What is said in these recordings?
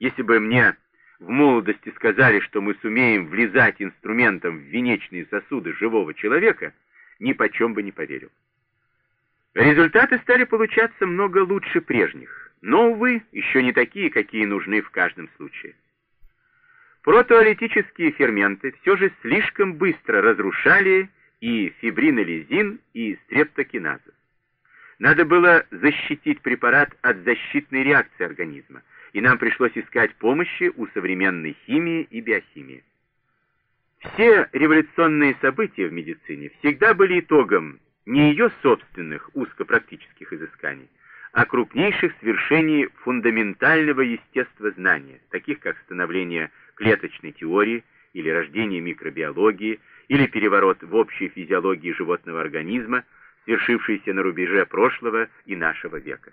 Если бы мне в молодости сказали, что мы сумеем влезать инструментом в венечные сосуды живого человека, ни почем бы не поверил. Результаты стали получаться много лучше прежних, но, увы, еще не такие, какие нужны в каждом случае. Протеолитические ферменты все же слишком быстро разрушали и фибринолизин, и стрептокиназу. Надо было защитить препарат от защитной реакции организма, и нам пришлось искать помощи у современной химии и биохимии. Все революционные события в медицине всегда были итогом не ее собственных узкопрактических изысканий, а крупнейших свершений фундаментального естествознания, таких как становление клеточной теории или рождение микробиологии, или переворот в общей физиологии животного организма, свершившийся на рубеже прошлого и нашего века.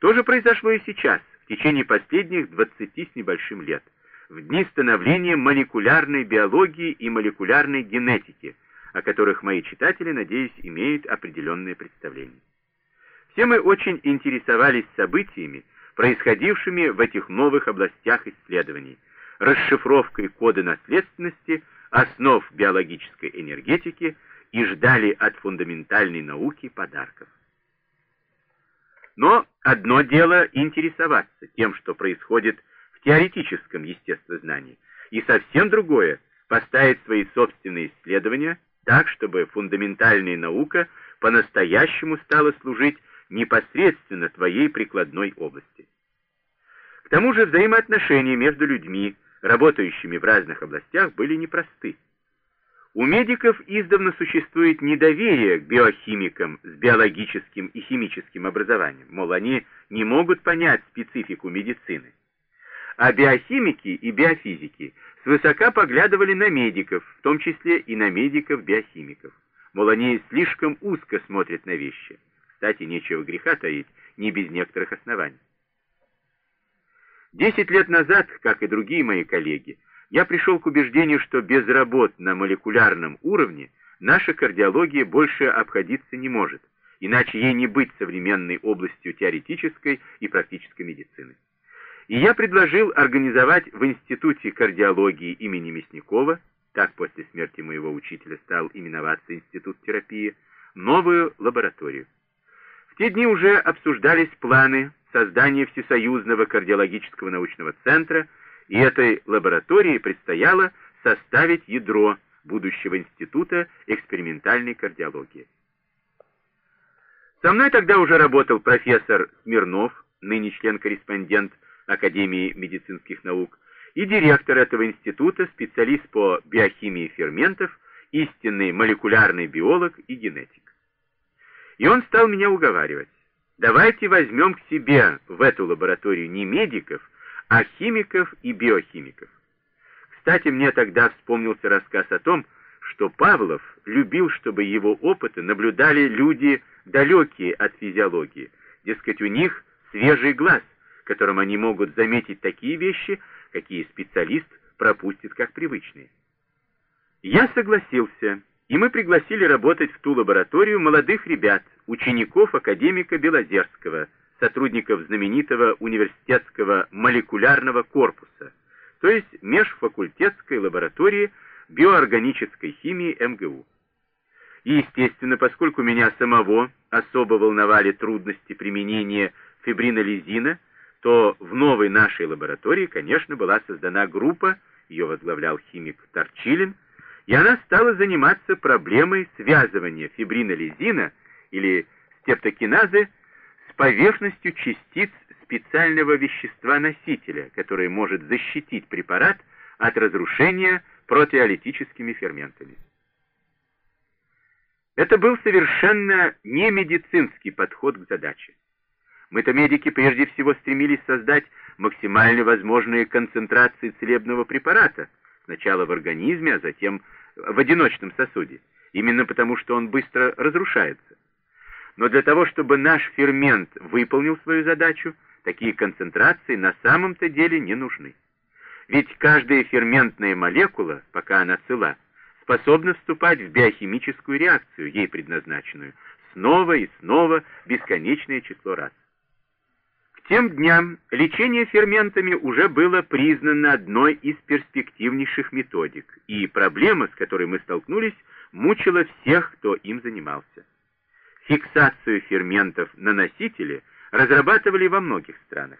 То же произошло и сейчас, в течение последних 20 с небольшим лет, в дни становления молекулярной биологии и молекулярной генетики, о которых мои читатели, надеюсь, имеют определенное представление. Все мы очень интересовались событиями, происходившими в этих новых областях исследований, расшифровкой кода наследственности, основ биологической энергетики и ждали от фундаментальной науки подарков. Но одно дело интересоваться тем, что происходит в теоретическом естествознании, и совсем другое — поставить свои собственные исследования так, чтобы фундаментальная наука по-настоящему стала служить непосредственно твоей прикладной области. К тому же взаимоотношения между людьми, работающими в разных областях, были непросты. У медиков издавна существует недоверие к биохимикам с биологическим и химическим образованием, мол, они не могут понять специфику медицины. А биохимики и биофизики свысока поглядывали на медиков, в том числе и на медиков-биохимиков. Мол, они слишком узко смотрят на вещи. Кстати, нечего греха таить, не без некоторых оснований. Десять лет назад, как и другие мои коллеги, я пришел к убеждению, что без работ на молекулярном уровне наша кардиология больше обходиться не может, иначе ей не быть современной областью теоретической и практической медицины. И я предложил организовать в Институте кардиологии имени Мясникова, так после смерти моего учителя стал именоваться Институт терапии, новую лабораторию. В те дни уже обсуждались планы создания Всесоюзного кардиологического научного центра, и этой лаборатории предстояло составить ядро будущего Института экспериментальной кардиологии. Со мной тогда уже работал профессор Смирнов, ныне член-корреспондент Академии медицинских наук, и директор этого института, специалист по биохимии ферментов, истинный молекулярный биолог и генетик. И он стал меня уговаривать. Давайте возьмем к себе в эту лабораторию не медиков, а химиков и биохимиков. Кстати, мне тогда вспомнился рассказ о том, что Павлов любил, чтобы его опыты наблюдали люди, далекие от физиологии. Дескать, у них свежий глаз, которым они могут заметить такие вещи, какие специалист пропустит как привычные. Я согласился, и мы пригласили работать в ту лабораторию молодых ребят, учеников академика Белозерского, сотрудников знаменитого университетского молекулярного корпуса, то есть межфакультетской лаборатории биоорганической химии МГУ. И, естественно, поскольку меня самого особо волновали трудности применения фибринолизина, то в новой нашей лаборатории, конечно, была создана группа, ее возглавлял химик Торчилин, и она стала заниматься проблемой связывания фибринолизина или стептокиназы поверхностью частиц специального вещества-носителя, которое может защитить препарат от разрушения протеолитическими ферментами. Это был совершенно не медицинский подход к задаче. Мы-то, медики, прежде всего стремились создать максимально возможные концентрации целебного препарата, сначала в организме, а затем в одиночном сосуде, именно потому что он быстро разрушается. Но для того, чтобы наш фермент выполнил свою задачу, такие концентрации на самом-то деле не нужны. Ведь каждая ферментная молекула, пока она цела, способна вступать в биохимическую реакцию, ей предназначенную, снова и снова бесконечное число раз К тем дням лечение ферментами уже было признано одной из перспективнейших методик, и проблема, с которой мы столкнулись, мучила всех, кто им занимался. Фиксацию ферментов на носителе разрабатывали во многих странах.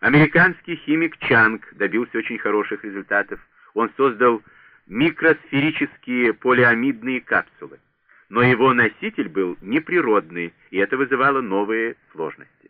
Американский химик Чанг добился очень хороших результатов. Он создал микросферические полиамидные капсулы. Но его носитель был неприродный, и это вызывало новые сложности.